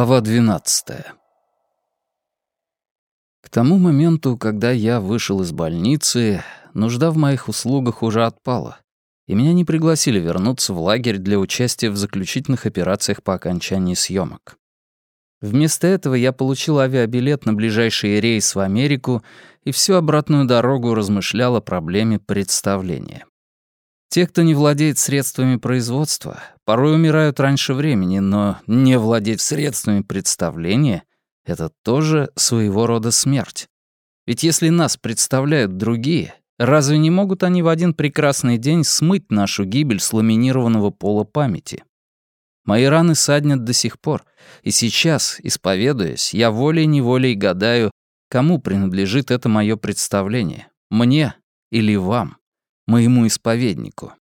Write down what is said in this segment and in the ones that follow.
Глава 12 К тому моменту, когда я вышел из больницы, нужда в моих услугах уже отпала, и меня не пригласили вернуться в лагерь для участия в заключительных операциях по окончании съемок. Вместо этого я получил авиабилет на ближайший рейс в Америку и всю обратную дорогу размышлял о проблеме представления. Те, кто не владеет средствами производства, порой умирают раньше времени, но не владеть средствами представления — это тоже своего рода смерть. Ведь если нас представляют другие, разве не могут они в один прекрасный день смыть нашу гибель с ламинированного пола памяти? Мои раны саднят до сих пор, и сейчас, исповедуясь, я волей-неволей гадаю, кому принадлежит это мое представление — мне или вам? Моему исповеднику.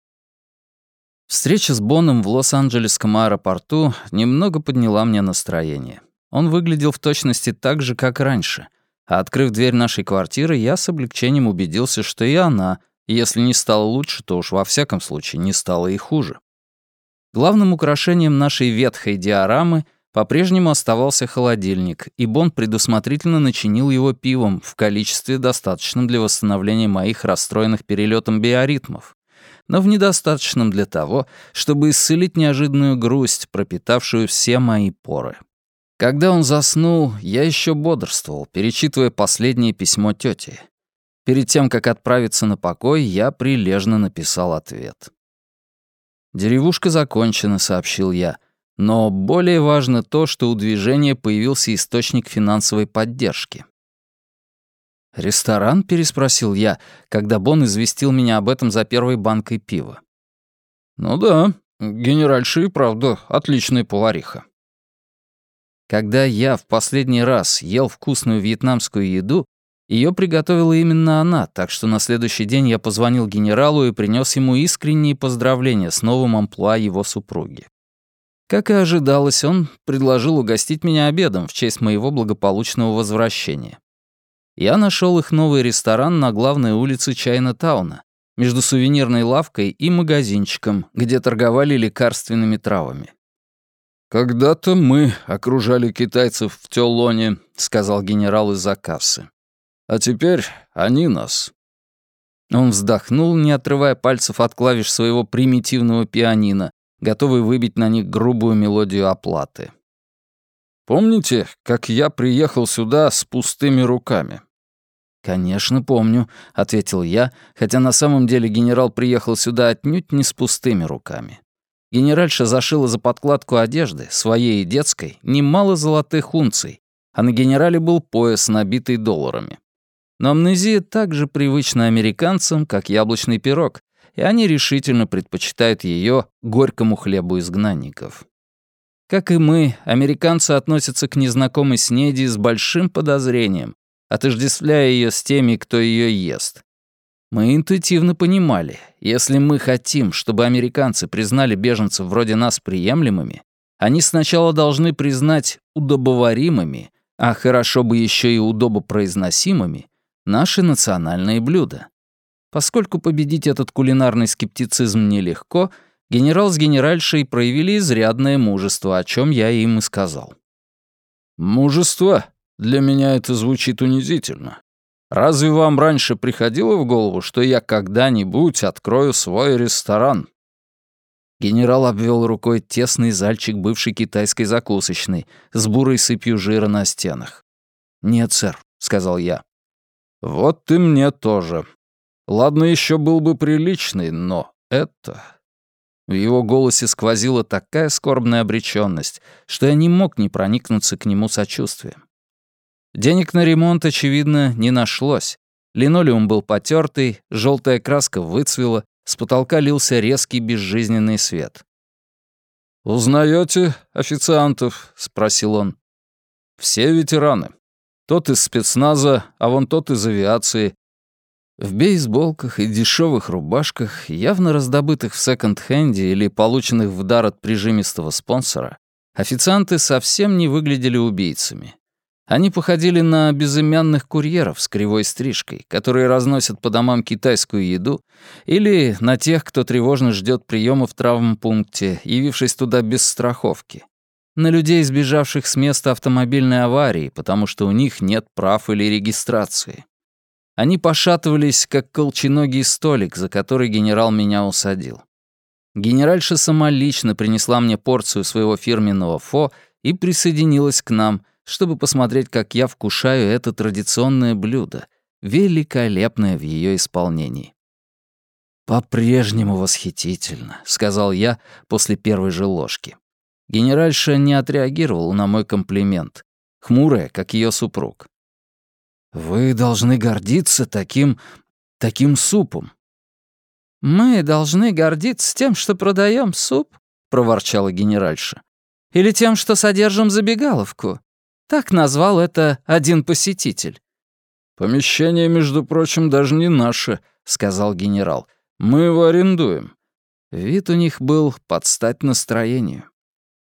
Встреча с Боном в Лос-Анджелесском аэропорту немного подняла мне настроение. Он выглядел в точности так же, как раньше. А открыв дверь нашей квартиры, я с облегчением убедился, что и она, если не стала лучше, то уж во всяком случае не стала и хуже. Главным украшением нашей ветхой диорамы по-прежнему оставался холодильник, и Бон предусмотрительно начинил его пивом в количестве, достаточном для восстановления моих расстроенных перелетом биоритмов, но в недостаточном для того, чтобы исцелить неожиданную грусть, пропитавшую все мои поры. Когда он заснул, я еще бодрствовал, перечитывая последнее письмо тети. Перед тем, как отправиться на покой, я прилежно написал ответ. «Деревушка закончена», — сообщил я, но более важно то, что у движения появился источник финансовой поддержки. «Ресторан?» — переспросил я, когда Бон известил меня об этом за первой банкой пива. «Ну да, генеральша и правда отличная повариха». Когда я в последний раз ел вкусную вьетнамскую еду, ее приготовила именно она, так что на следующий день я позвонил генералу и принес ему искренние поздравления с новым амплуа его супруги. Как и ожидалось, он предложил угостить меня обедом в честь моего благополучного возвращения. Я нашел их новый ресторан на главной улице Чайна-тауна, между сувенирной лавкой и магазинчиком, где торговали лекарственными травами. «Когда-то мы окружали китайцев в Тёлоне», — сказал генерал из-за кассы. «А теперь они нас». Он вздохнул, не отрывая пальцев от клавиш своего примитивного пианино, готовый выбить на них грубую мелодию оплаты. «Помните, как я приехал сюда с пустыми руками?» «Конечно, помню», — ответил я, хотя на самом деле генерал приехал сюда отнюдь не с пустыми руками. Генеральша зашила за подкладку одежды, своей и детской, немало золотых унций, а на генерале был пояс, набитый долларами. Но амнезия так же привычна американцам, как яблочный пирог, и они решительно предпочитают ее горькому хлебу изгнанников. Как и мы, американцы относятся к незнакомой снеди с большим подозрением, отождествляя ее с теми, кто ее ест. Мы интуитивно понимали, если мы хотим, чтобы американцы признали беженцев вроде нас приемлемыми, они сначала должны признать удобоваримыми, а хорошо бы еще и удобопроизносимыми, наши национальные блюда. Поскольку победить этот кулинарный скептицизм нелегко, генерал с генеральшей проявили изрядное мужество, о чем я им и сказал. «Мужество? Для меня это звучит унизительно. Разве вам раньше приходило в голову, что я когда-нибудь открою свой ресторан?» Генерал обвел рукой тесный зальчик бывшей китайской закусочной с бурой сыпью жира на стенах. «Нет, сэр», — сказал я. «Вот ты мне тоже», Ладно, еще был бы приличный, но это... В его голосе сквозила такая скорбная обреченность, что я не мог не проникнуться к нему сочувствием. Денег на ремонт, очевидно, не нашлось. Линолеум был потертый, желтая краска выцвела, с потолка лился резкий безжизненный свет. «Узнаете официантов?» — спросил он. «Все ветераны. Тот из спецназа, а вон тот из авиации, в бейсболках и дешевых рубашках, явно раздобытых в секонд-хенде или полученных в дар от прижимистого спонсора, официанты совсем не выглядели убийцами. Они походили на безымянных курьеров с кривой стрижкой, которые разносят по домам китайскую еду, или на тех, кто тревожно ждет приема в травмпункте, явившись туда без страховки. на людей, сбежавших с места автомобильной аварии, потому что у них нет прав или регистрации. Они пошатывались, как колченогий столик, за который генерал меня усадил. Генеральша сама лично принесла мне порцию своего фирменного фо и присоединилась к нам, чтобы посмотреть, как я вкушаю это традиционное блюдо, великолепное в ее исполнении. «По-прежнему восхитительно», — сказал я после первой же ложки. Генеральша не отреагировала на мой комплимент, хмурая, как ее супруг. «Вы должны гордиться таким... таким супом». «Мы должны гордиться тем, что продаем суп», — проворчала генеральша. «Или тем, что содержим забегаловку. Так назвал это один посетитель». «Помещение, между прочим, даже не наше», — сказал генерал. «Мы его арендуем». Вид у них был под стать настроению.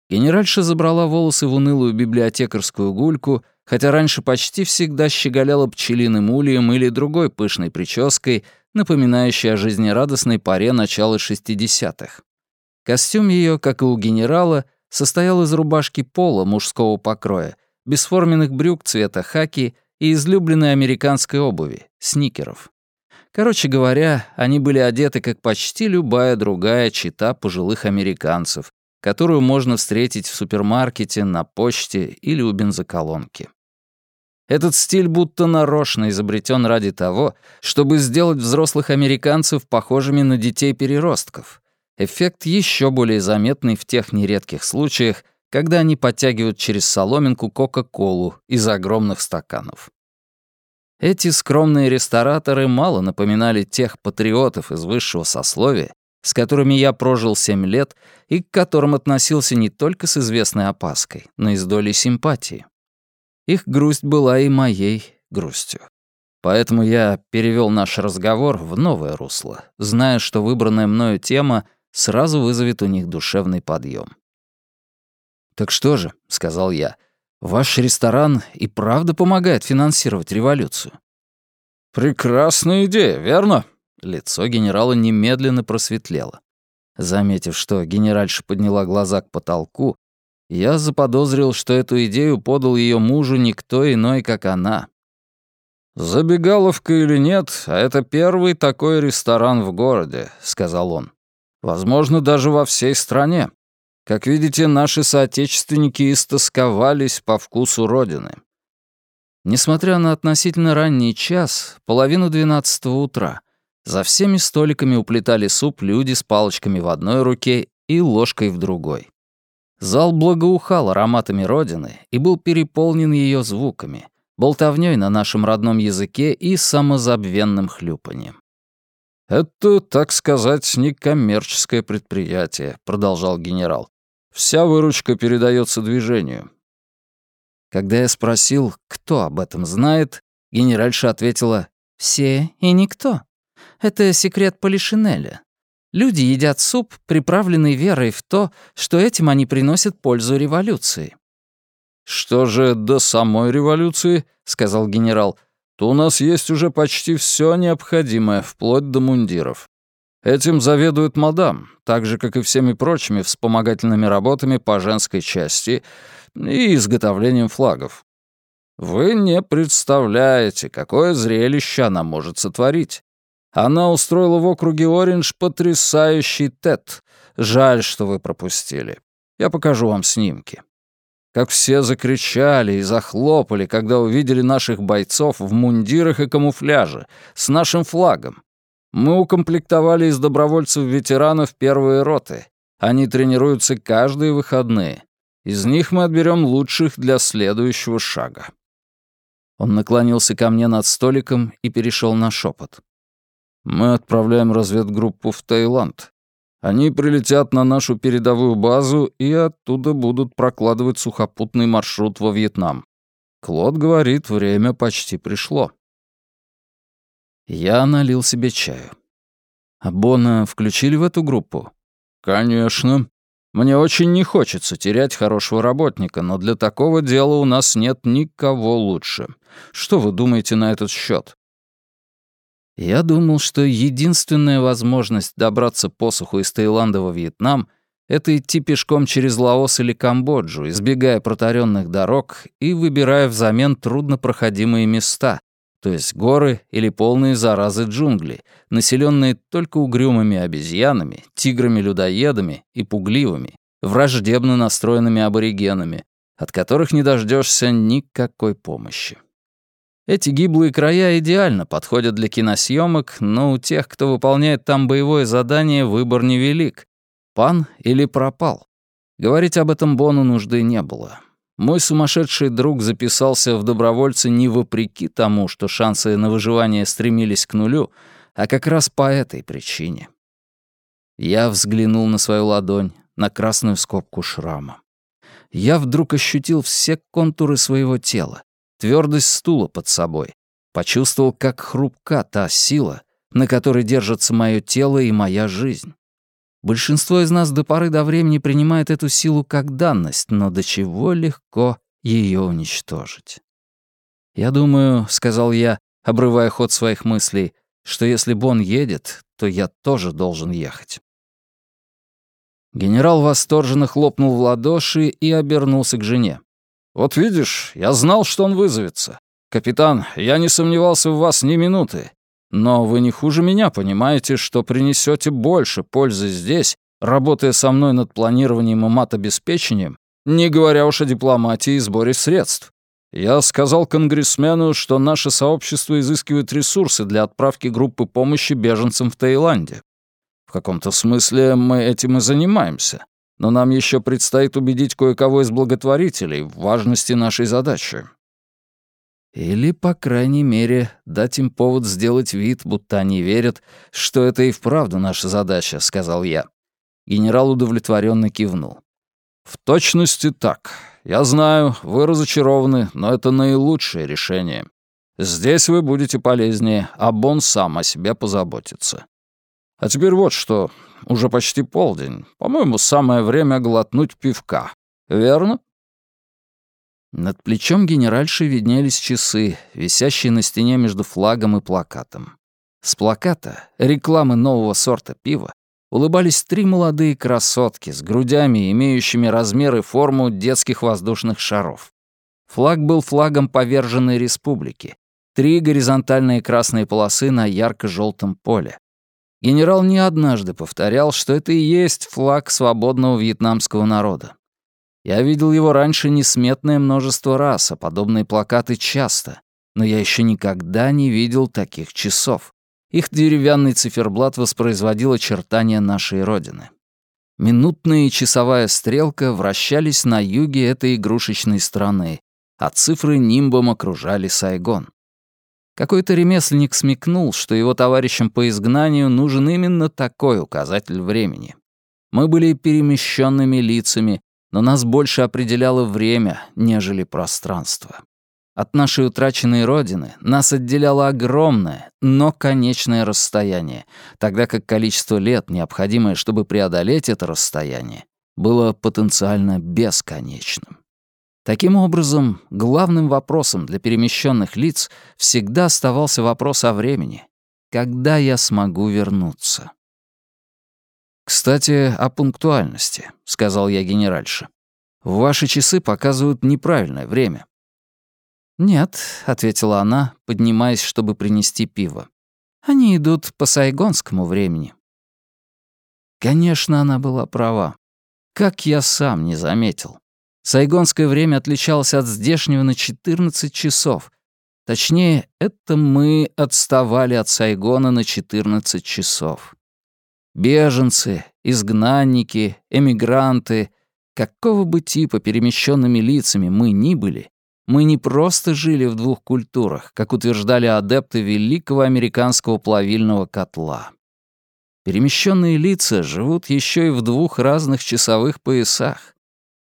Генеральша забрала волосы в унылую библиотекарскую гульку, хотя раньше почти всегда щеголяла пчелиным ульем или другой пышной прической, напоминающей о жизнерадостной паре начала 60-х. Костюм ее, как и у генерала, состоял из рубашки пола мужского покроя, бесформенных брюк цвета хаки и излюбленной американской обуви — сникеров. Короче говоря, они были одеты, как почти любая другая чита пожилых американцев, которую можно встретить в супермаркете, на почте или у бензоколонки. Этот стиль будто нарочно изобретен ради того, чтобы сделать взрослых американцев похожими на детей-переростков. Эффект еще более заметный в тех нередких случаях, когда они подтягивают через соломинку Кока-Колу из огромных стаканов. Эти скромные рестораторы мало напоминали тех патриотов из высшего сословия, с которыми я прожил семь лет и к которым относился не только с известной опаской, но и с долей симпатии. Их грусть была и моей грустью. Поэтому я перевел наш разговор в новое русло, зная, что выбранная мною тема сразу вызовет у них душевный подъем. «Так что же», — сказал я, — «ваш ресторан и правда помогает финансировать революцию?» «Прекрасная идея, верно?» Лицо генерала немедленно просветлело. Заметив, что генеральша подняла глаза к потолку, я заподозрил, что эту идею подал ее мужу никто иной, как она. «Забегаловка или нет, а это первый такой ресторан в городе», — сказал он. «Возможно, даже во всей стране. Как видите, наши соотечественники истосковались по вкусу Родины». Несмотря на относительно ранний час, половину двенадцатого утра, за всеми столиками уплетали суп люди с палочками в одной руке и ложкой в другой. Зал благоухал ароматами Родины и был переполнен ее звуками, болтовнёй на нашем родном языке и самозабвенным хлюпаньем. «Это, так сказать, не коммерческое предприятие», — продолжал генерал. «Вся выручка передается движению». Когда я спросил, кто об этом знает, генеральша ответила «Все и никто». Это секрет Полишинеля. Люди едят суп, приправленный верой в то, что этим они приносят пользу революции. «Что же до самой революции?» — сказал генерал. «То у нас есть уже почти все необходимое, вплоть до мундиров. Этим заведует мадам, так же, как и всеми прочими вспомогательными работами по женской части и изготовлением флагов. Вы не представляете, какое зрелище она может сотворить. Она устроила в округе Ориндж потрясающий тет. Жаль, что вы пропустили. Я покажу вам снимки. Как все закричали и захлопали, когда увидели наших бойцов в мундирах и камуфляже, с нашим флагом. Мы укомплектовали из добровольцев-ветеранов первые роты. Они тренируются каждые выходные. Из них мы отберем лучших для следующего шага. Он наклонился ко мне над столиком и перешел на шепот. Мы отправляем разведгруппу в Таиланд. Они прилетят на нашу передовую базу и оттуда будут прокладывать сухопутный маршрут во Вьетнам. Клод говорит, время почти пришло. Я налил себе чаю. А Бона включили в эту группу? Конечно. Мне очень не хочется терять хорошего работника, но для такого дела у нас нет никого лучше. Что вы думаете на этот счет? Я думал, что единственная возможность добраться посуху из Таиланда во Вьетнам Это идти пешком через Лаос или Камбоджу, избегая протаренных дорог и выбирая взамен труднопроходимые места, то есть горы или полные заразы джунгли, населенные только угрюмыми обезьянами, тиграми-людоедами и пугливыми, враждебно настроенными аборигенами, от которых не дождешься никакой помощи. Эти гиблые края идеально подходят для киносъемок, но у тех, кто выполняет там боевое задание, выбор невелик. Пан или пропал. Говорить об этом Бону нужды не было. Мой сумасшедший друг записался в добровольцы не вопреки тому, что шансы на выживание стремились к нулю, а как раз по этой причине. Я взглянул на свою ладонь, на красную скобку шрама. Я вдруг ощутил все контуры своего тела, твердость стула под собой. Почувствовал, как хрупка та сила, на которой держится мое тело и моя жизнь. Большинство из нас до поры до времени принимает эту силу как данность, но до чего легко ее уничтожить. «Я думаю», — сказал я, обрывая ход своих мыслей, «что если Бон едет, то я тоже должен ехать». Генерал восторженно хлопнул в ладоши и обернулся к жене. «Вот видишь, я знал, что он вызовется. Капитан, я не сомневался в вас ни минуты. Но вы не хуже меня понимаете, что принесете больше пользы здесь, работая со мной над планированием и матобеспечением, не говоря уж о дипломатии и сборе средств. Я сказал конгрессмену, что наше сообщество изыскивает ресурсы для отправки группы помощи беженцам в Таиланде. В каком-то смысле мы этим и занимаемся но нам еще предстоит убедить кое-кого из благотворителей в важности нашей задачи. Или, по крайней мере, дать им повод сделать вид, будто они верят, что это и вправду наша задача, сказал я. Генерал удовлетворенно кивнул. В точности так. Я знаю, вы разочарованы, но это наилучшее решение. Здесь вы будете полезнее, а Бон сам о себе позаботится. А теперь вот что. Уже почти полдень. По-моему, самое время глотнуть пивка. Верно?» Над плечом генеральши виднелись часы, висящие на стене между флагом и плакатом. С плаката, рекламы нового сорта пива, улыбались три молодые красотки с грудями, имеющими размер и форму детских воздушных шаров. Флаг был флагом поверженной республики. Три горизонтальные красные полосы на ярко-желтом поле. Генерал не однажды повторял, что это и есть флаг свободного вьетнамского народа. Я видел его раньше несметное множество раз, а подобные плакаты часто, но я еще никогда не видел таких часов. Их деревянный циферблат воспроизводил очертания нашей Родины. Минутная и часовая стрелка вращались на юге этой игрушечной страны, а цифры нимбом окружали Сайгон. Какой-то ремесленник смекнул, что его товарищам по изгнанию нужен именно такой указатель времени. Мы были перемещенными лицами, но нас больше определяло время, нежели пространство. От нашей утраченной родины нас отделяло огромное, но конечное расстояние, тогда как количество лет, необходимое, чтобы преодолеть это расстояние, было потенциально бесконечным. Таким образом, главным вопросом для перемещенных лиц всегда оставался вопрос о времени. Когда я смогу вернуться? «Кстати, о пунктуальности», — сказал я генеральше. «Ваши часы показывают неправильное время». «Нет», — ответила она, поднимаясь, чтобы принести пиво. «Они идут по сайгонскому времени». Конечно, она была права. Как я сам не заметил. Сайгонское время отличалось от здешнего на 14 часов. Точнее, это мы отставали от Сайгона на 14 часов. Беженцы, изгнанники, эмигранты, какого бы типа перемещенными лицами мы ни были, мы не просто жили в двух культурах, как утверждали адепты великого американского плавильного котла. Перемещенные лица живут еще и в двух разных часовых поясах.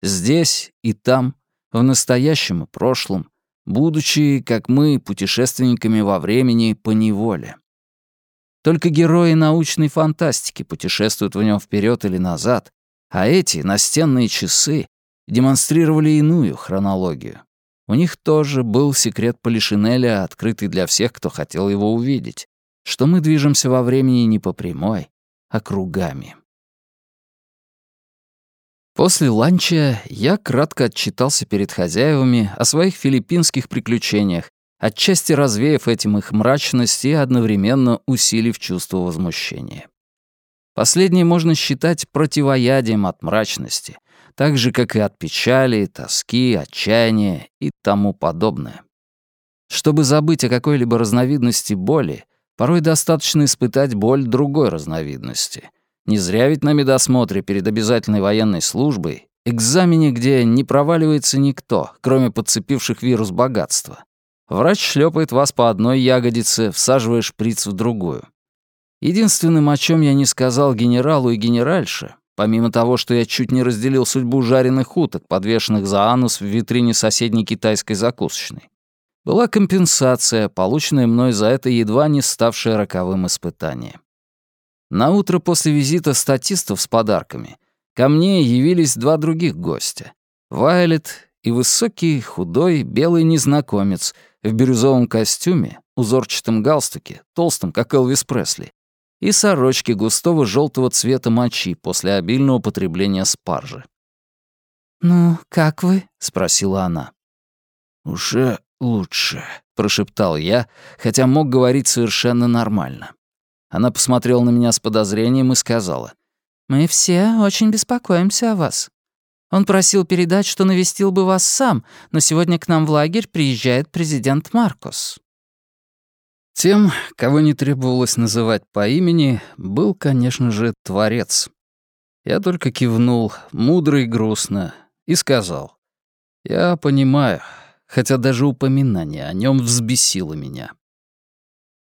Здесь и там, в настоящем и прошлом, будучи, как мы, путешественниками во времени по неволе. Только герои научной фантастики путешествуют в нем вперед или назад, а эти настенные часы демонстрировали иную хронологию. У них тоже был секрет Полишинеля, открытый для всех, кто хотел его увидеть, что мы движемся во времени не по прямой, а кругами. После ланча я кратко отчитался перед хозяевами о своих филиппинских приключениях, отчасти развеяв этим их мрачность и одновременно усилив чувство возмущения. Последнее можно считать противоядием от мрачности, так же, как и от печали, тоски, отчаяния и тому подобное. Чтобы забыть о какой-либо разновидности боли, порой достаточно испытать боль другой разновидности, не зря ведь на медосмотре перед обязательной военной службой, экзамене, где не проваливается никто, кроме подцепивших вирус богатства. Врач шлепает вас по одной ягодице, всаживая шприц в другую. Единственным, о чем я не сказал генералу и генеральше, помимо того, что я чуть не разделил судьбу жареных уток, подвешенных за анус в витрине соседней китайской закусочной, была компенсация, полученная мной за это едва не ставшее роковым испытанием. На утро после визита статистов с подарками ко мне явились два других гостя. Вайлет и высокий, худой, белый незнакомец в бирюзовом костюме, узорчатом галстуке, толстом, как Элвис Пресли, и сорочке густого желтого цвета мочи после обильного потребления спаржи. «Ну, как вы?» — спросила она. «Уже лучше», — прошептал я, хотя мог говорить совершенно нормально. Она посмотрела на меня с подозрением и сказала. «Мы все очень беспокоимся о вас. Он просил передать, что навестил бы вас сам, но сегодня к нам в лагерь приезжает президент Маркос». Тем, кого не требовалось называть по имени, был, конечно же, Творец. Я только кивнул, мудро и грустно, и сказал. «Я понимаю, хотя даже упоминание о нем взбесило меня».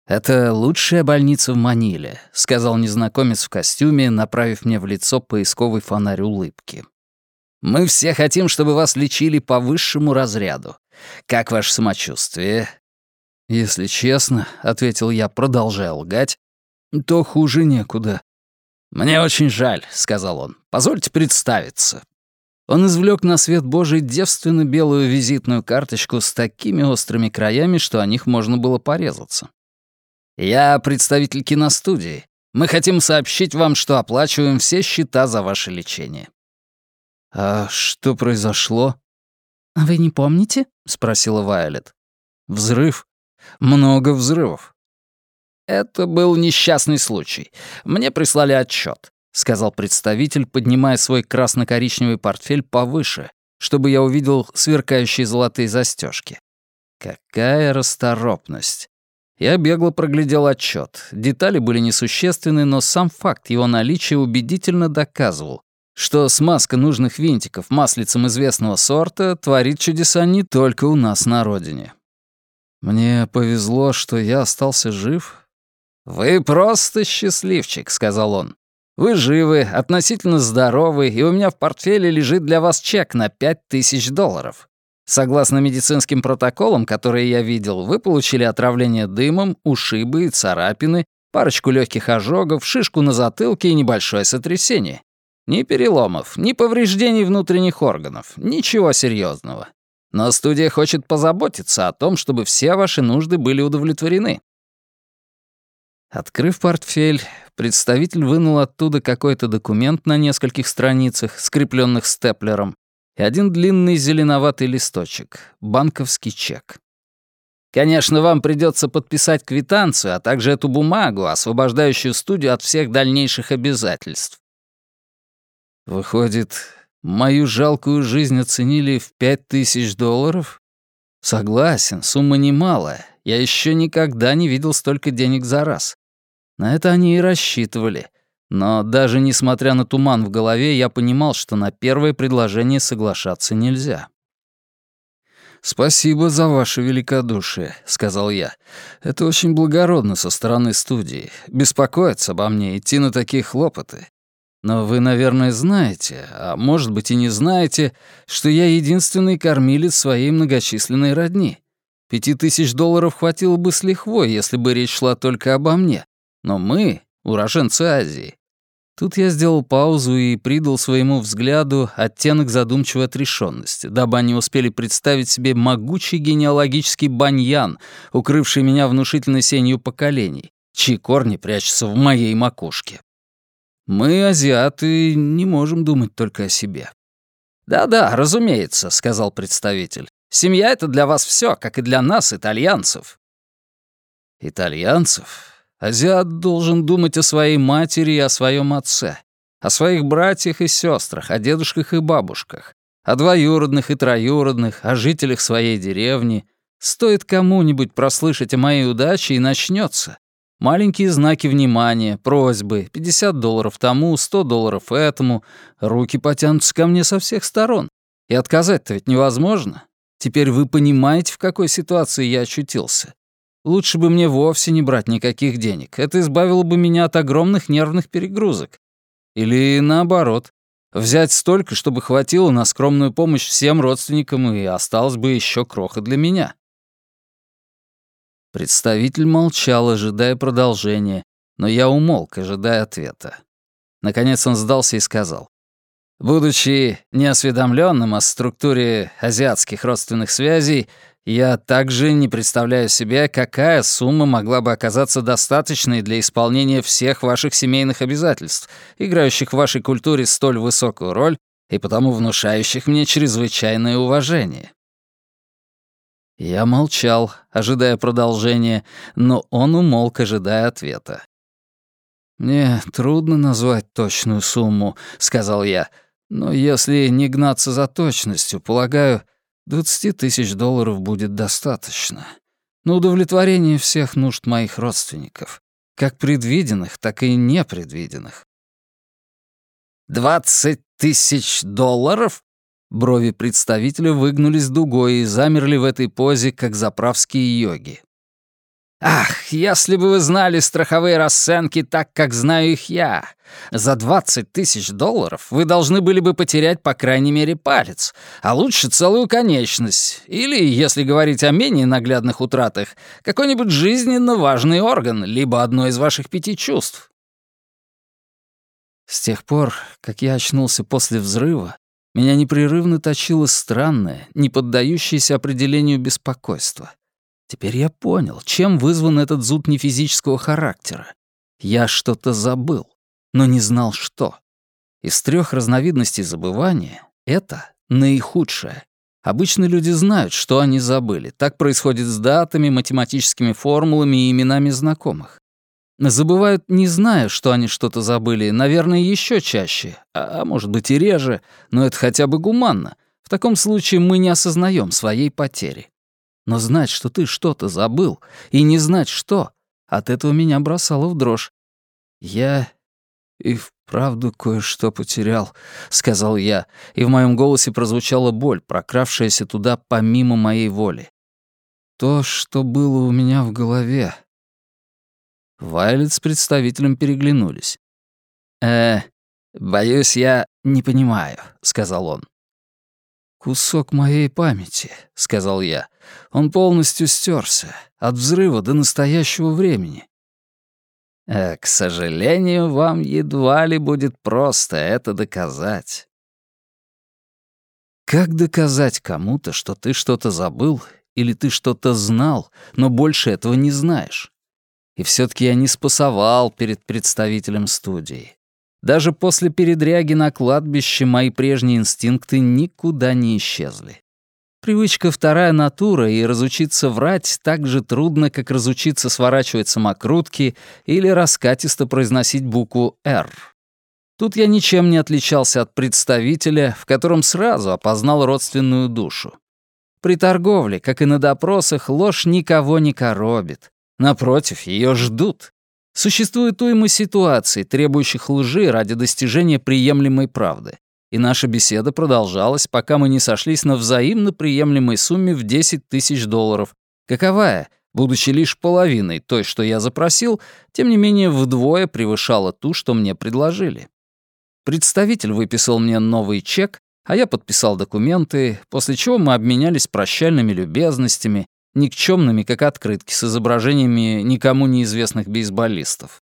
«Это лучшая больница в Маниле», — сказал незнакомец в костюме, направив мне в лицо поисковый фонарь улыбки. «Мы все хотим, чтобы вас лечили по высшему разряду. Как ваше самочувствие?» «Если честно», — ответил я, продолжая лгать, — «то хуже некуда». «Мне очень жаль», — сказал он. «Позвольте представиться». Он извлек на свет Божий девственно белую визитную карточку с такими острыми краями, что о них можно было порезаться. «Я представитель киностудии. Мы хотим сообщить вам, что оплачиваем все счета за ваше лечение». «А что произошло?» «Вы не помните?» — спросила Вайолет. «Взрыв. Много взрывов». «Это был несчастный случай. Мне прислали отчет, сказал представитель, поднимая свой красно-коричневый портфель повыше, чтобы я увидел сверкающие золотые застежки. Какая расторопность. Я бегло проглядел отчет. Детали были несущественны, но сам факт его наличия убедительно доказывал, что смазка нужных винтиков маслицем известного сорта творит чудеса не только у нас на родине. Мне повезло, что я остался жив. «Вы просто счастливчик», — сказал он. «Вы живы, относительно здоровы, и у меня в портфеле лежит для вас чек на пять тысяч долларов. Согласно медицинским протоколам, которые я видел, вы получили отравление дымом, ушибы и царапины, парочку легких ожогов, шишку на затылке и небольшое сотрясение. Ни переломов, ни повреждений внутренних органов, ничего серьезного. Но студия хочет позаботиться о том, чтобы все ваши нужды были удовлетворены. Открыв портфель, представитель вынул оттуда какой-то документ на нескольких страницах, скрепленных степлером, и один длинный зеленоватый листочек — банковский чек. Конечно, вам придется подписать квитанцию, а также эту бумагу, освобождающую студию от всех дальнейших обязательств. Выходит, мою жалкую жизнь оценили в пять тысяч долларов? Согласен, сумма немалая. Я еще никогда не видел столько денег за раз. На это они и рассчитывали. Но даже несмотря на туман в голове, я понимал, что на первое предложение соглашаться нельзя. «Спасибо за ваше великодушие», — сказал я. «Это очень благородно со стороны студии. Беспокоиться обо мне, идти на такие хлопоты. Но вы, наверное, знаете, а может быть и не знаете, что я единственный кормилец своей многочисленной родни. Пяти тысяч долларов хватило бы с лихвой, если бы речь шла только обо мне. Но мы, уроженцы Азии. Тут я сделал паузу и придал своему взгляду оттенок задумчивой отрешенности, дабы они успели представить себе могучий генеалогический баньян, укрывший меня внушительной сенью поколений, чьи корни прячутся в моей макушке. Мы, азиаты, не можем думать только о себе. «Да-да, разумеется», — сказал представитель. «Семья — это для вас все, как и для нас, итальянцев». «Итальянцев? Азиат должен думать о своей матери и о своем отце, о своих братьях и сестрах, о дедушках и бабушках, о двоюродных и троюродных, о жителях своей деревни. Стоит кому-нибудь прослышать о моей удаче, и начнется. Маленькие знаки внимания, просьбы, 50 долларов тому, 100 долларов этому. Руки потянутся ко мне со всех сторон. И отказать-то ведь невозможно. Теперь вы понимаете, в какой ситуации я очутился. Лучше бы мне вовсе не брать никаких денег. Это избавило бы меня от огромных нервных перегрузок. Или наоборот. Взять столько, чтобы хватило на скромную помощь всем родственникам и осталось бы еще кроха для меня. Представитель молчал, ожидая продолжения, но я умолк, ожидая ответа. Наконец он сдался и сказал. Будучи неосведомленным о структуре азиатских родственных связей, я также не представляю себе, какая сумма могла бы оказаться достаточной для исполнения всех ваших семейных обязательств, играющих в вашей культуре столь высокую роль и потому внушающих мне чрезвычайное уважение. Я молчал, ожидая продолжения, но он умолк, ожидая ответа. «Мне трудно назвать точную сумму», — сказал я, «но если не гнаться за точностью, полагаю, Двадцати тысяч долларов будет достаточно. На удовлетворение всех нужд моих родственников. Как предвиденных, так и непредвиденных. «Двадцать тысяч долларов?» Брови представителя выгнулись дугой и замерли в этой позе, как заправские йоги. Ах, если бы вы знали страховые расценки так, как знаю их я. За 20 тысяч долларов вы должны были бы потерять по крайней мере палец, а лучше целую конечность. Или, если говорить о менее наглядных утратах, какой-нибудь жизненно важный орган, либо одно из ваших пяти чувств. С тех пор, как я очнулся после взрыва, меня непрерывно точило странное, не поддающееся определению беспокойство — Теперь я понял, чем вызван этот зуд нефизического характера. Я что-то забыл, но не знал, что. Из трех разновидностей забывания это наихудшее. Обычно люди знают, что они забыли. Так происходит с датами, математическими формулами и именами знакомых. Забывают, не зная, что они что-то забыли, наверное, еще чаще, а может быть и реже, но это хотя бы гуманно. В таком случае мы не осознаем своей потери. Но знать, что ты что-то забыл, и не знать что, от этого меня бросало в дрожь. Я и вправду кое-что потерял, сказал я, и в моем голосе прозвучала боль, прокравшаяся туда помимо моей воли. То, что было у меня в голове. Вайлет с представителем переглянулись. «Э, боюсь, я не понимаю», — сказал он. «Кусок моей памяти», — сказал я. «Он полностью стерся от взрыва до настоящего времени». Э, «К сожалению, вам едва ли будет просто это доказать». Как доказать кому-то, что ты что-то забыл или ты что-то знал, но больше этого не знаешь? И все таки я не спасовал перед представителем студии. Даже после передряги на кладбище мои прежние инстинкты никуда не исчезли. Привычка вторая натура, и разучиться врать так же трудно, как разучиться сворачивать самокрутки или раскатисто произносить букву «Р». Тут я ничем не отличался от представителя, в котором сразу опознал родственную душу. При торговле, как и на допросах, ложь никого не коробит. Напротив, ее ждут. Существует уйма ситуаций, требующих лжи ради достижения приемлемой правды. И наша беседа продолжалась, пока мы не сошлись на взаимно приемлемой сумме в 10 тысяч долларов, каковая, будучи лишь половиной той, что я запросил, тем не менее вдвое превышала ту, что мне предложили. Представитель выписал мне новый чек, а я подписал документы, после чего мы обменялись прощальными любезностями, никчемными, как открытки с изображениями никому неизвестных бейсболистов.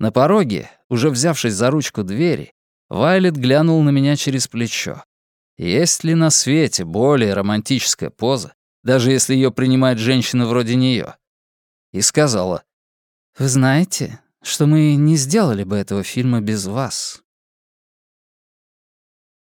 На пороге, уже взявшись за ручку двери, Вайлет глянул на меня через плечо. Есть ли на свете более романтическая поза, даже если ее принимает женщина вроде нее? И сказала, «Вы знаете, что мы не сделали бы этого фильма без вас».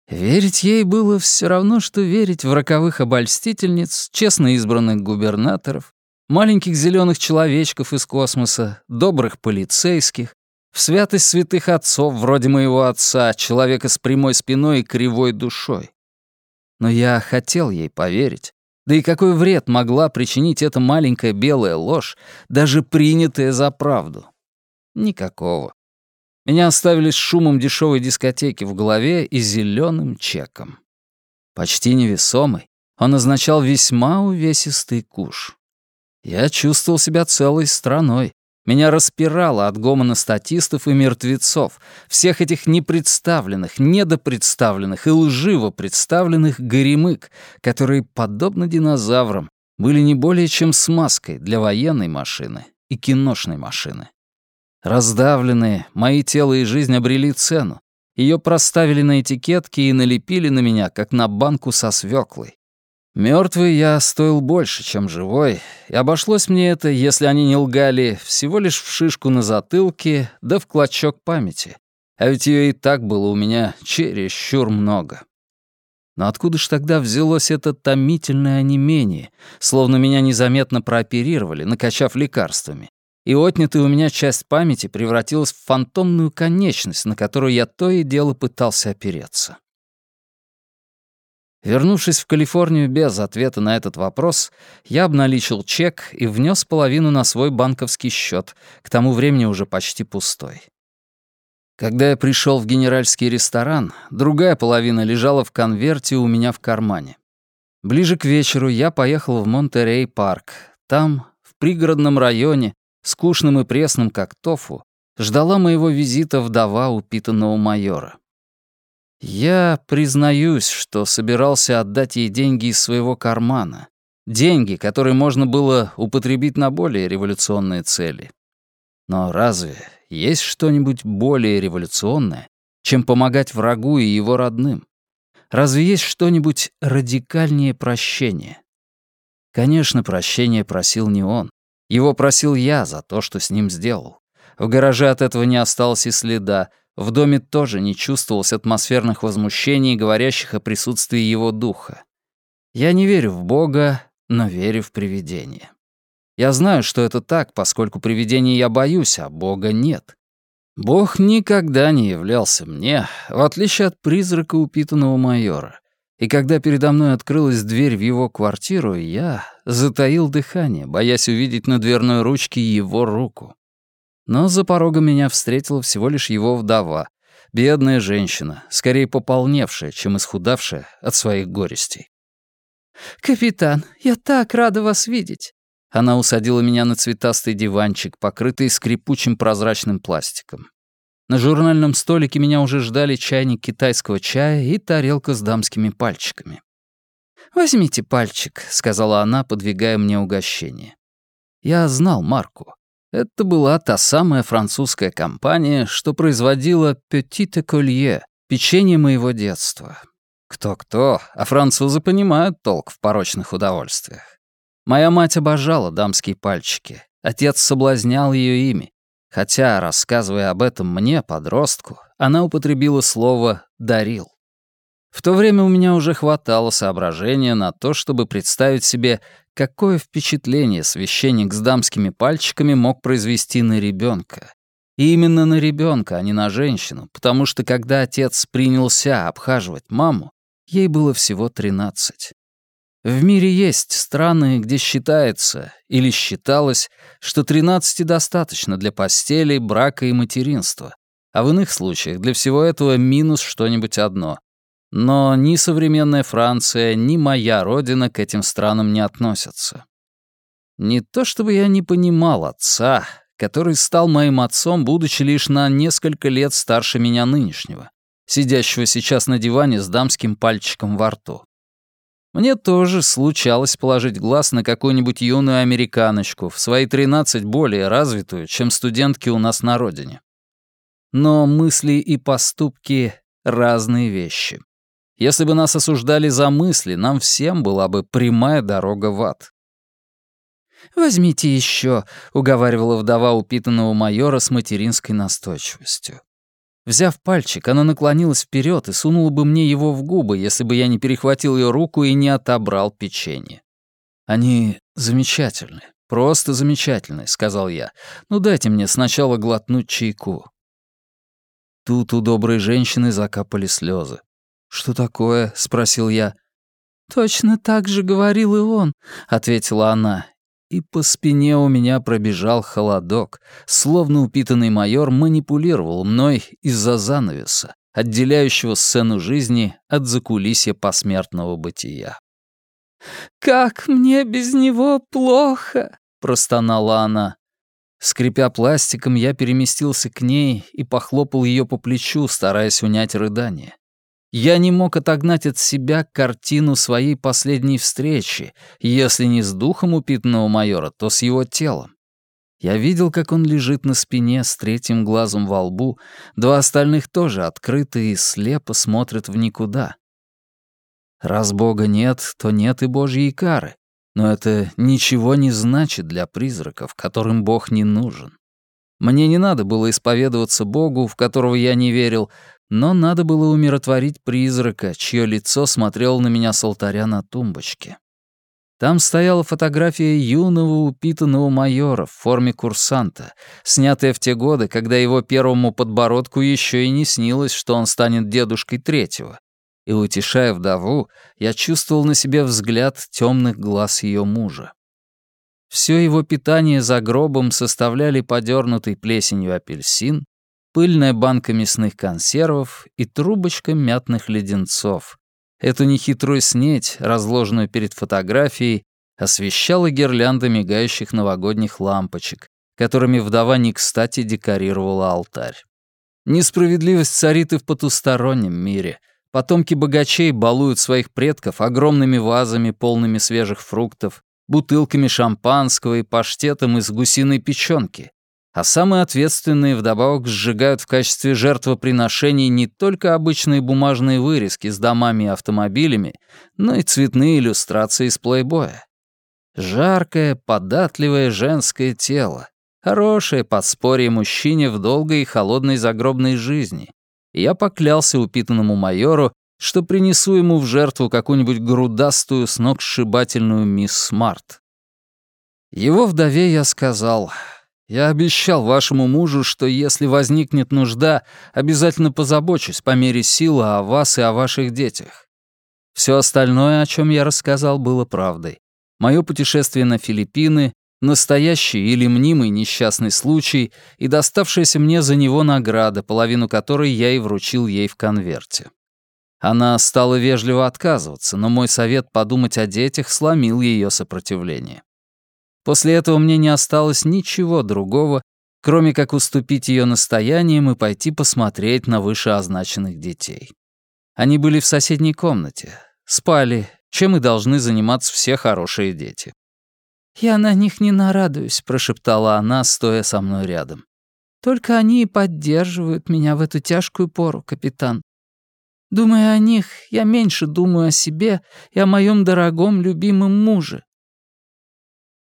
Верить ей было все равно, что верить в роковых обольстительниц, честно избранных губернаторов, маленьких зеленых человечков из космоса, добрых полицейских, в святость святых отцов, вроде моего отца, человека с прямой спиной и кривой душой. Но я хотел ей поверить. Да и какой вред могла причинить эта маленькая белая ложь, даже принятая за правду? Никакого. Меня оставили с шумом дешевой дискотеки в голове и зеленым чеком. Почти невесомый, он означал весьма увесистый куш. Я чувствовал себя целой страной. Меня распирало от гомона статистов и мертвецов, всех этих непредставленных, недопредставленных и лживо представленных горемык, которые, подобно динозаврам, были не более чем смазкой для военной машины и киношной машины. Раздавленные, мои тело и жизнь обрели цену. Ее проставили на этикетке и налепили на меня, как на банку со свеклой. Мертвый я стоил больше, чем живой, и обошлось мне это, если они не лгали, всего лишь в шишку на затылке, да в клочок памяти. А ведь ее и так было у меня чересчур много. Но откуда ж тогда взялось это томительное онемение, словно меня незаметно прооперировали, накачав лекарствами, и отнятая у меня часть памяти превратилась в фантомную конечность, на которую я то и дело пытался опереться. Вернувшись в Калифорнию без ответа на этот вопрос, я обналичил чек и внес половину на свой банковский счет, к тому времени уже почти пустой. Когда я пришел в генеральский ресторан, другая половина лежала в конверте у меня в кармане. Ближе к вечеру я поехал в Монтерей-парк. Там, в пригородном районе, скучным и пресным как тофу, ждала моего визита вдова упитанного майора. Я признаюсь, что собирался отдать ей деньги из своего кармана. Деньги, которые можно было употребить на более революционные цели. Но разве есть что-нибудь более революционное, чем помогать врагу и его родным? Разве есть что-нибудь радикальнее прощения? Конечно, прощения просил не он. Его просил я за то, что с ним сделал. В гараже от этого не осталось и следа, в доме тоже не чувствовалось атмосферных возмущений, говорящих о присутствии его духа. Я не верю в Бога, но верю в привидения. Я знаю, что это так, поскольку привидений я боюсь, а Бога нет. Бог никогда не являлся мне, в отличие от призрака упитанного майора. И когда передо мной открылась дверь в его квартиру, я затаил дыхание, боясь увидеть на дверной ручке его руку. Но за порогом меня встретила всего лишь его вдова, бедная женщина, скорее пополневшая, чем исхудавшая от своих горестей. «Капитан, я так рада вас видеть!» Она усадила меня на цветастый диванчик, покрытый скрипучим прозрачным пластиком. На журнальном столике меня уже ждали чайник китайского чая и тарелка с дамскими пальчиками. «Возьмите пальчик», — сказала она, подвигая мне угощение. Я знал марку. Это была та самая французская компания, что производила «Petit Écolier» — печенье моего детства. Кто-кто, а французы понимают толк в порочных удовольствиях. Моя мать обожала дамские пальчики. Отец соблазнял ее ими. Хотя, рассказывая об этом мне, подростку, она употребила слово «дарил». В то время у меня уже хватало соображения на то, чтобы представить себе, какое впечатление священник с дамскими пальчиками мог произвести на ребенка. И именно на ребенка, а не на женщину, потому что когда отец принялся обхаживать маму, ей было всего 13. В мире есть страны, где считается или считалось, что 13 достаточно для постели, брака и материнства, а в иных случаях для всего этого минус что-нибудь одно но ни современная Франция, ни моя родина к этим странам не относятся. Не то чтобы я не понимал отца, который стал моим отцом, будучи лишь на несколько лет старше меня нынешнего, сидящего сейчас на диване с дамским пальчиком во рту. Мне тоже случалось положить глаз на какую-нибудь юную американочку, в свои 13 более развитую, чем студентки у нас на родине. Но мысли и поступки — разные вещи. Если бы нас осуждали за мысли, нам всем была бы прямая дорога в ад. «Возьмите еще», — уговаривала вдова упитанного майора с материнской настойчивостью. Взяв пальчик, она наклонилась вперед и сунула бы мне его в губы, если бы я не перехватил ее руку и не отобрал печенье. Они замечательны, просто замечательны, сказал я. Ну дайте мне сначала глотнуть чайку. Тут у доброй женщины закапали слезы. «Что такое?» — спросил я. «Точно так же говорил и он», — ответила она. И по спине у меня пробежал холодок, словно упитанный майор манипулировал мной из-за занавеса, отделяющего сцену жизни от закулисья посмертного бытия. «Как мне без него плохо!» — простонала она. Скрипя пластиком, я переместился к ней и похлопал ее по плечу, стараясь унять рыдание. Я не мог отогнать от себя картину своей последней встречи, если не с духом упитанного майора, то с его телом. Я видел, как он лежит на спине с третьим глазом во лбу, два остальных тоже открыты и слепо смотрят в никуда. Раз Бога нет, то нет и Божьей кары, но это ничего не значит для призраков, которым Бог не нужен. Мне не надо было исповедоваться Богу, в которого я не верил, но надо было умиротворить призрака, чье лицо смотрело на меня с алтаря на тумбочке. Там стояла фотография юного упитанного майора в форме курсанта, снятая в те годы, когда его первому подбородку еще и не снилось, что он станет дедушкой третьего. И, утешая вдову, я чувствовал на себе взгляд темных глаз ее мужа. Все его питание за гробом составляли подернутый плесенью апельсин, пыльная банка мясных консервов и трубочка мятных леденцов. Эту нехитрую снеть, разложенную перед фотографией, освещала гирлянда мигающих новогодних лампочек, которыми вдова не кстати декорировала алтарь. Несправедливость царит и в потустороннем мире. Потомки богачей балуют своих предков огромными вазами, полными свежих фруктов, бутылками шампанского и паштетом из гусиной печёнки, а самые ответственные вдобавок сжигают в качестве жертвоприношений не только обычные бумажные вырезки с домами и автомобилями, но и цветные иллюстрации из плейбоя. Жаркое, податливое женское тело. Хорошее подспорье мужчине в долгой и холодной загробной жизни. Я поклялся упитанному майору, что принесу ему в жертву какую-нибудь грудастую, сногсшибательную мисс Смарт. Его вдове я сказал, я обещал вашему мужу, что если возникнет нужда, обязательно позабочусь по мере силы о вас и о ваших детях. Все остальное, о чем я рассказал, было правдой. Мое путешествие на Филиппины, настоящий или мнимый несчастный случай и доставшаяся мне за него награда, половину которой я и вручил ей в конверте. Она стала вежливо отказываться, но мой совет подумать о детях сломил ее сопротивление. После этого мне не осталось ничего другого, кроме как уступить ее настояниям и пойти посмотреть на вышеозначенных детей. Они были в соседней комнате, спали, чем и должны заниматься все хорошие дети. «Я на них не нарадуюсь», — прошептала она, стоя со мной рядом. «Только они и поддерживают меня в эту тяжкую пору, капитан. Думая о них, я меньше думаю о себе и о моем дорогом любимом муже.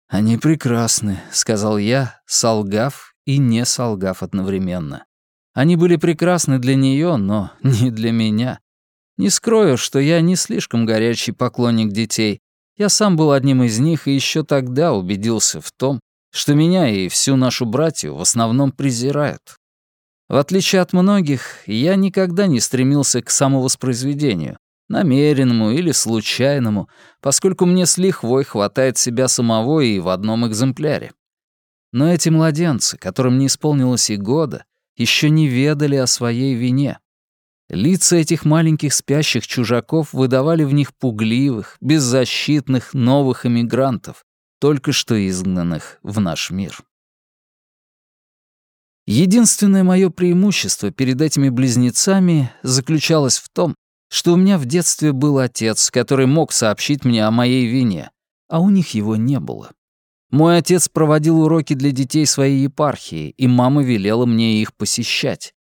«Они прекрасны», — сказал я, солгав и не солгав одновременно. Они были прекрасны для нее, но не для меня. Не скрою, что я не слишком горячий поклонник детей. Я сам был одним из них и еще тогда убедился в том, что меня и всю нашу братью в основном презирают. В отличие от многих, я никогда не стремился к самовоспроизведению, намеренному или случайному, поскольку мне с лихвой хватает себя самого и в одном экземпляре. Но эти младенцы, которым не исполнилось и года, еще не ведали о своей вине. Лица этих маленьких спящих чужаков выдавали в них пугливых, беззащитных новых эмигрантов, только что изгнанных в наш мир. Единственное мое преимущество перед этими близнецами заключалось в том, что у меня в детстве был отец, который мог сообщить мне о моей вине, а у них его не было. Мой отец проводил уроки для детей своей епархии, и мама велела мне их посещать.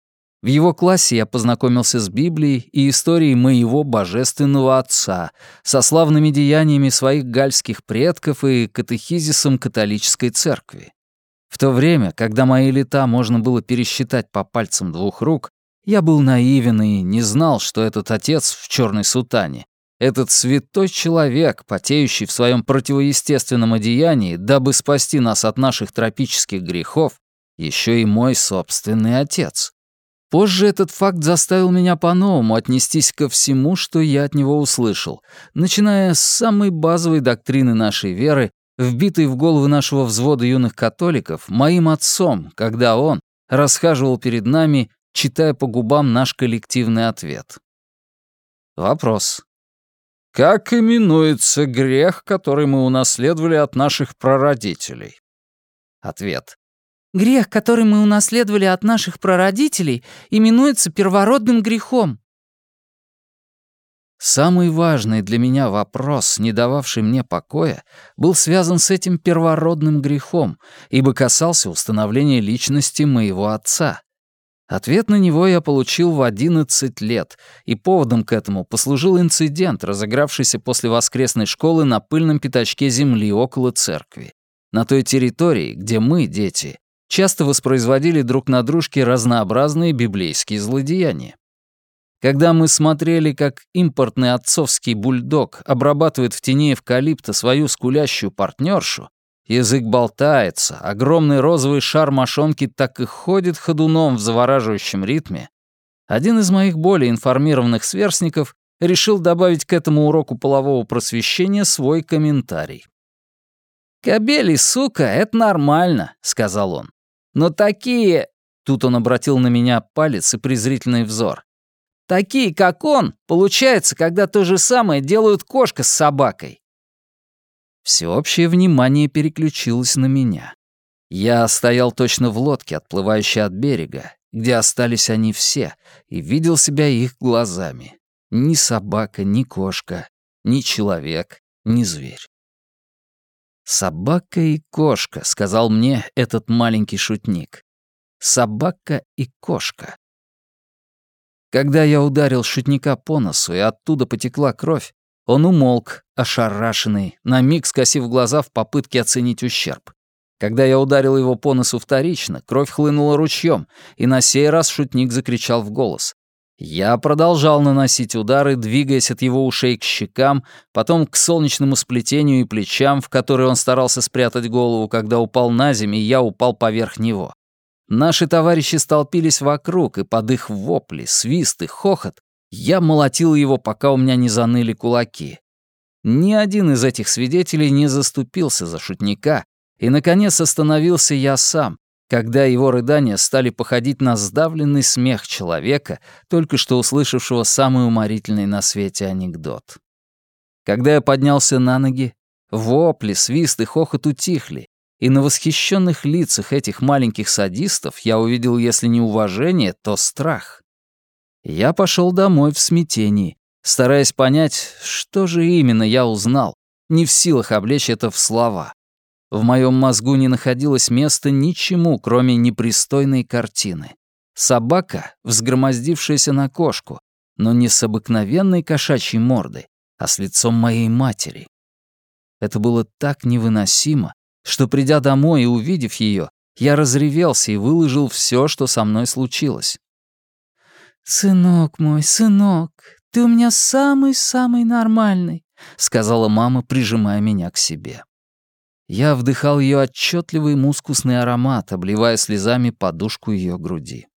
В его классе я познакомился с Библией и историей моего божественного отца, со славными деяниями своих гальских предков и катехизисом католической церкви. В то время, когда мои лета можно было пересчитать по пальцам двух рук, Я был наивен и не знал, что этот отец в черной сутане, этот святой человек, потеющий в своем противоестественном одеянии, дабы спасти нас от наших тропических грехов, еще и мой собственный отец. Позже этот факт заставил меня по-новому отнестись ко всему, что я от него услышал, начиная с самой базовой доктрины нашей веры, вбитой в головы нашего взвода юных католиков, моим отцом, когда он расхаживал перед нами, читая по губам наш коллективный ответ. Вопрос. Как именуется грех, который мы унаследовали от наших прародителей? Ответ. Грех, который мы унаследовали от наших прародителей, именуется первородным грехом. Самый важный для меня вопрос, не дававший мне покоя, был связан с этим первородным грехом, ибо касался установления личности моего отца. Ответ на него я получил в 11 лет, и поводом к этому послужил инцидент, разыгравшийся после воскресной школы на пыльном пятачке земли около церкви, на той территории, где мы, дети, часто воспроизводили друг на дружке разнообразные библейские злодеяния. Когда мы смотрели, как импортный отцовский бульдог обрабатывает в тени эвкалипта свою скулящую партнершу, язык болтается, огромный розовый шар мошонки так и ходит ходуном в завораживающем ритме, один из моих более информированных сверстников решил добавить к этому уроку полового просвещения свой комментарий. «Кобели, сука, это нормально», — сказал он. Но такие...» Тут он обратил на меня палец и презрительный взор. «Такие, как он, получается, когда то же самое делают кошка с собакой». Всеобщее внимание переключилось на меня. Я стоял точно в лодке, отплывающей от берега, где остались они все, и видел себя их глазами. Ни собака, ни кошка, ни человек, ни зверь. «Собака и кошка», — сказал мне этот маленький шутник. «Собака и кошка». Когда я ударил шутника по носу, и оттуда потекла кровь, он умолк, ошарашенный, на миг скосив глаза в попытке оценить ущерб. Когда я ударил его по носу вторично, кровь хлынула ручьем, и на сей раз шутник закричал в голос. Я продолжал наносить удары, двигаясь от его ушей к щекам, потом к солнечному сплетению и плечам, в которые он старался спрятать голову, когда упал на землю, и я упал поверх него. Наши товарищи столпились вокруг, и под их вопли, свист и хохот я молотил его, пока у меня не заныли кулаки. Ни один из этих свидетелей не заступился за шутника, и, наконец, остановился я сам, когда его рыдания стали походить на сдавленный смех человека, только что услышавшего самый уморительный на свете анекдот. Когда я поднялся на ноги, вопли, свист и хохот утихли, и на восхищенных лицах этих маленьких садистов я увидел, если не уважение, то страх. Я пошел домой в смятении, стараясь понять, что же именно я узнал, не в силах облечь это в слова. В моем мозгу не находилось места ничему, кроме непристойной картины. Собака, взгромоздившаяся на кошку, но не с обыкновенной кошачьей мордой, а с лицом моей матери. Это было так невыносимо, что, придя домой и увидев ее, я разревелся и выложил все, что со мной случилось. «Сынок мой, сынок, ты у меня самый-самый нормальный», — сказала мама, прижимая меня к себе. Я вдыхал ее отчетливый мускусный аромат, обливая слезами подушку ее груди.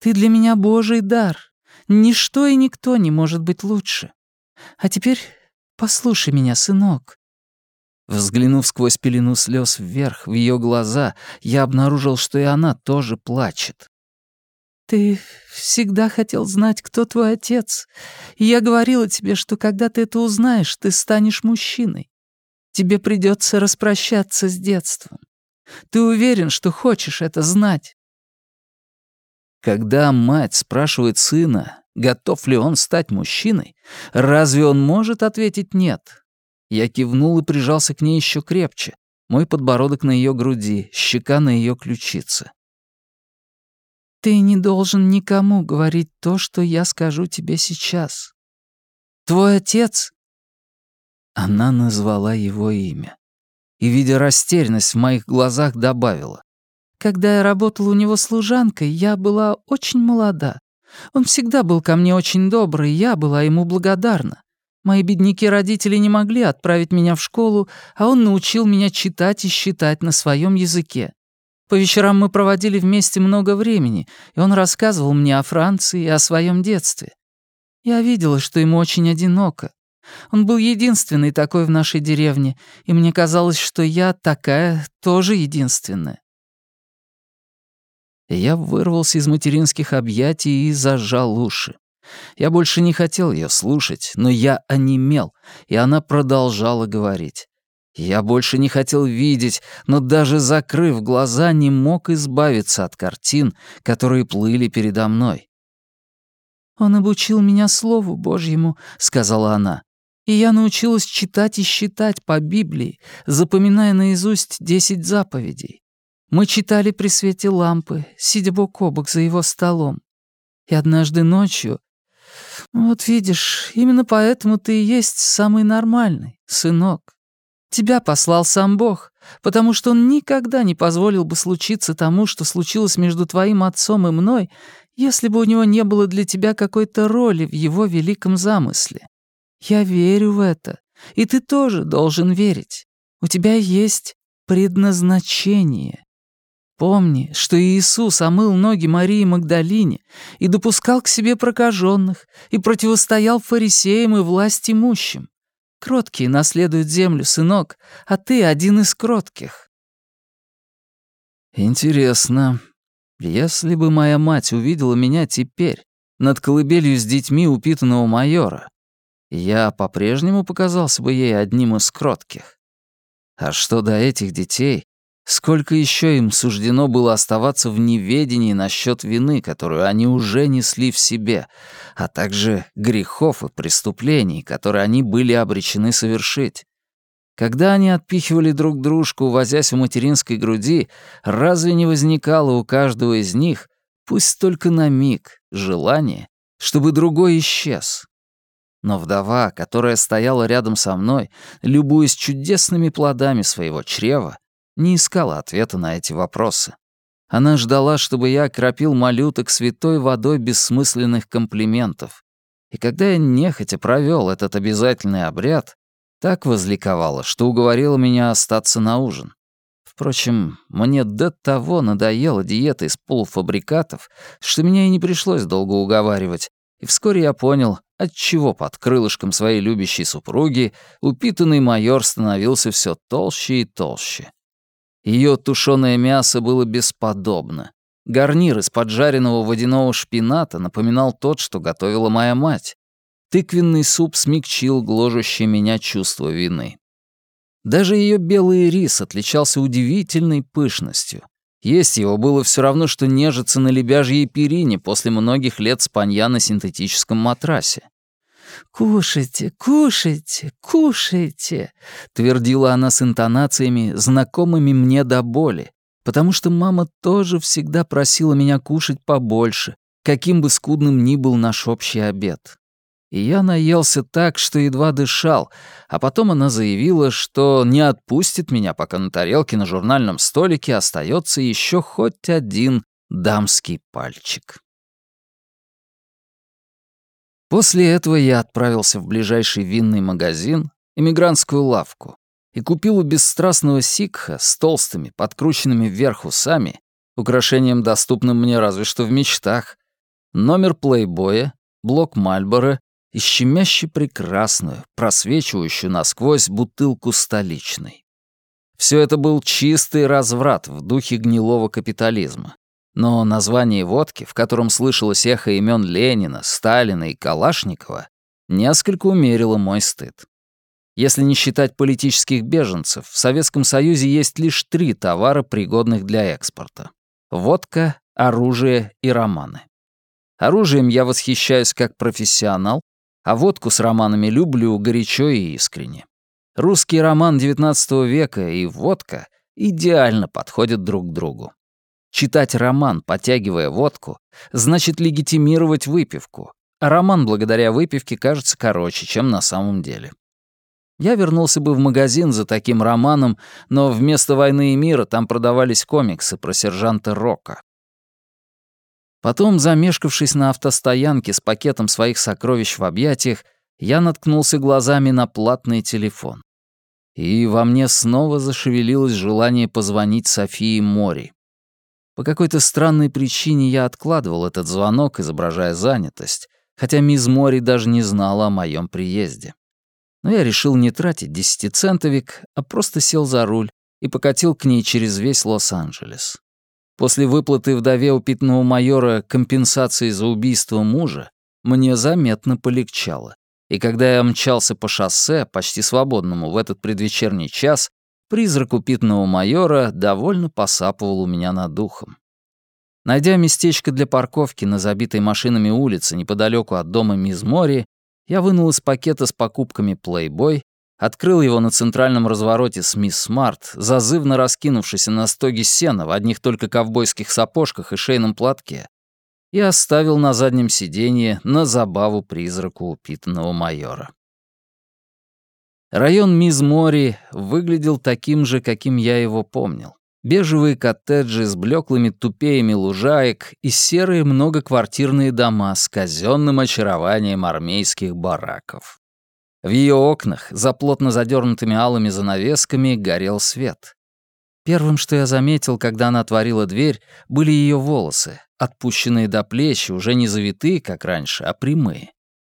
«Ты для меня божий дар. Ничто и никто не может быть лучше. А теперь послушай меня, сынок». Взглянув сквозь пелену слез вверх в ее глаза, я обнаружил, что и она тоже плачет. «Ты всегда хотел знать, кто твой отец. И я говорила тебе, что когда ты это узнаешь, ты станешь мужчиной. Тебе придется распрощаться с детством. Ты уверен, что хочешь это знать?» Когда мать спрашивает сына, готов ли он стать мужчиной, разве он может ответить «нет»? Я кивнул и прижался к ней еще крепче. Мой подбородок на ее груди, щека на ее ключице. «Ты не должен никому говорить то, что я скажу тебе сейчас. Твой отец она назвала его имя. И, видя растерянность в моих глазах, добавила. «Когда я работала у него служанкой, я была очень молода. Он всегда был ко мне очень добрый, я была ему благодарна. Мои бедняки-родители не могли отправить меня в школу, а он научил меня читать и считать на своем языке. По вечерам мы проводили вместе много времени, и он рассказывал мне о Франции и о своем детстве. Я видела, что ему очень одиноко. Он был единственный такой в нашей деревне, и мне казалось, что я такая тоже единственная. Я вырвался из материнских объятий и зажал уши. Я больше не хотел ее слушать, но я онемел, и она продолжала говорить. Я больше не хотел видеть, но даже закрыв глаза, не мог избавиться от картин, которые плыли передо мной. «Он обучил меня Слову Божьему», — сказала она. «И я научилась читать и считать по Библии, запоминая наизусть десять заповедей. Мы читали при свете лампы, сидя бок о бок за его столом. И однажды ночью «Вот видишь, именно поэтому ты и есть самый нормальный, сынок. Тебя послал сам Бог, потому что он никогда не позволил бы случиться тому, что случилось между твоим отцом и мной, если бы у него не было для тебя какой-то роли в его великом замысле. Я верю в это, и ты тоже должен верить. У тебя есть предназначение. Помни, что Иисус омыл ноги Марии Магдалине и допускал к себе прокаженных и противостоял фарисеям и власть имущим. Кроткие наследуют землю, сынок, а ты один из кротких. Интересно, если бы моя мать увидела меня теперь над колыбелью с детьми упитанного майора, я по-прежнему показался бы ей одним из кротких. А что до этих детей, Сколько еще им суждено было оставаться в неведении насчет вины, которую они уже несли в себе, а также грехов и преступлений, которые они были обречены совершить? Когда они отпихивали друг дружку, возясь в материнской груди, разве не возникало у каждого из них, пусть только на миг, желание, чтобы другой исчез? Но вдова, которая стояла рядом со мной, любуясь чудесными плодами своего чрева, не искала ответа на эти вопросы. Она ждала, чтобы я окропил малюток святой водой бессмысленных комплиментов. И когда я нехотя провел этот обязательный обряд, так возликовала, что уговорила меня остаться на ужин. Впрочем, мне до того надоела диета из полуфабрикатов, что меня и не пришлось долго уговаривать, и вскоре я понял, отчего под крылышком своей любящей супруги упитанный майор становился все толще и толще. Ее тушеное мясо было бесподобно. Гарнир из поджаренного водяного шпината напоминал тот, что готовила моя мать. Тыквенный суп смягчил гложущее меня чувство вины. Даже ее белый рис отличался удивительной пышностью. Есть его было все равно, что нежиться на лебяжьей перине после многих лет спанья на синтетическом матрасе. «Кушайте, кушайте, кушайте», — твердила она с интонациями, знакомыми мне до боли, потому что мама тоже всегда просила меня кушать побольше, каким бы скудным ни был наш общий обед. И я наелся так, что едва дышал, а потом она заявила, что не отпустит меня, пока на тарелке на журнальном столике остается еще хоть один дамский пальчик. После этого я отправился в ближайший винный магазин, эмигрантскую лавку, и купил у бесстрастного сикха с толстыми, подкрученными вверх усами, украшением, доступным мне разве что в мечтах, номер плейбоя, блок Мальборо и щемяще прекрасную, просвечивающую насквозь бутылку столичной. Все это был чистый разврат в духе гнилого капитализма. Но название водки, в котором слышалось эхо имен Ленина, Сталина и Калашникова, несколько умерило мой стыд. Если не считать политических беженцев, в Советском Союзе есть лишь три товара, пригодных для экспорта. Водка, оружие и романы. Оружием я восхищаюсь как профессионал, а водку с романами люблю горячо и искренне. Русский роман XIX века и водка идеально подходят друг к другу. Читать роман, потягивая водку, значит легитимировать выпивку, а роман благодаря выпивке кажется короче, чем на самом деле. Я вернулся бы в магазин за таким романом, но вместо «Войны и мира» там продавались комиксы про сержанта Рока. Потом, замешкавшись на автостоянке с пакетом своих сокровищ в объятиях, я наткнулся глазами на платный телефон. И во мне снова зашевелилось желание позвонить Софии Мори. По какой-то странной причине я откладывал этот звонок, изображая занятость, хотя мисс Мори даже не знала о моем приезде. Но я решил не тратить десятицентовик, а просто сел за руль и покатил к ней через весь Лос-Анджелес. После выплаты вдове упитанного майора компенсации за убийство мужа мне заметно полегчало. И когда я мчался по шоссе, почти свободному в этот предвечерний час, призрак упитанного майора довольно посапывал у меня над ухом. Найдя местечко для парковки на забитой машинами улице неподалеку от дома мисс Мори, я вынул из пакета с покупками Playboy, открыл его на центральном развороте с мисс Смарт, зазывно раскинувшейся на стоге сена в одних только ковбойских сапожках и шейном платке, и оставил на заднем сиденье на забаву призраку упитанного майора. Район Мизмори выглядел таким же, каким я его помнил. Бежевые коттеджи с блеклыми тупеями лужаек и серые многоквартирные дома с казенным очарованием армейских бараков. В ее окнах, за плотно задернутыми алыми занавесками, горел свет. Первым, что я заметил, когда она отворила дверь, были ее волосы, отпущенные до плеч, уже не завитые, как раньше, а прямые.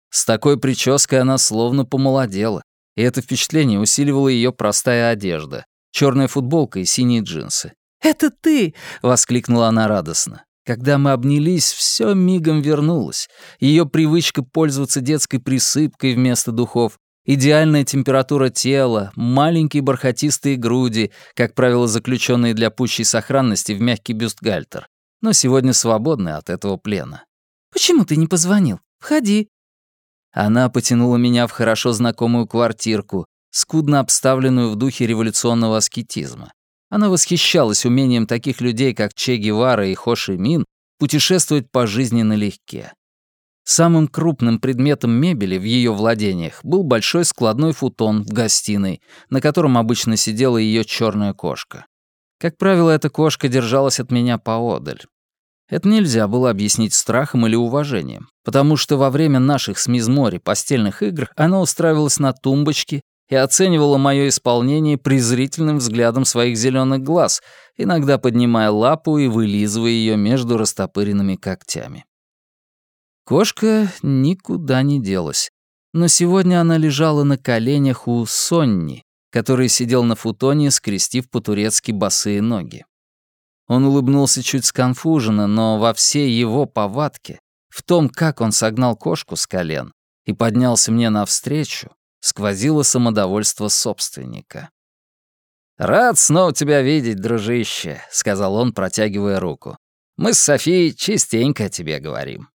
С такой прической она словно помолодела, и это впечатление усиливало ее простая одежда, черная футболка и синие джинсы. «Это ты!» — воскликнула она радостно. Когда мы обнялись, все мигом вернулось. Ее привычка пользоваться детской присыпкой вместо духов, идеальная температура тела, маленькие бархатистые груди, как правило, заключенные для пущей сохранности в мягкий бюстгальтер, но сегодня свободны от этого плена. «Почему ты не позвонил? Входи». Она потянула меня в хорошо знакомую квартирку, скудно обставленную в духе революционного аскетизма. Она восхищалась умением таких людей, как Че Гевара и Хо Мин, путешествовать по жизни налегке. Самым крупным предметом мебели в ее владениях был большой складной футон в гостиной, на котором обычно сидела ее черная кошка. Как правило, эта кошка держалась от меня поодаль. Это нельзя было объяснить страхом или уважением, потому что во время наших с Мизмори постельных игр она устраивалась на тумбочке и оценивала мое исполнение презрительным взглядом своих зеленых глаз, иногда поднимая лапу и вылизывая ее между растопыренными когтями. Кошка никуда не делась, но сегодня она лежала на коленях у Сонни, который сидел на футоне, скрестив по-турецки босые ноги. Он улыбнулся чуть сконфуженно, но во всей его повадке, в том, как он согнал кошку с колен и поднялся мне навстречу, сквозило самодовольство собственника. «Рад снова тебя видеть, дружище», — сказал он, протягивая руку. «Мы с Софией частенько о тебе говорим».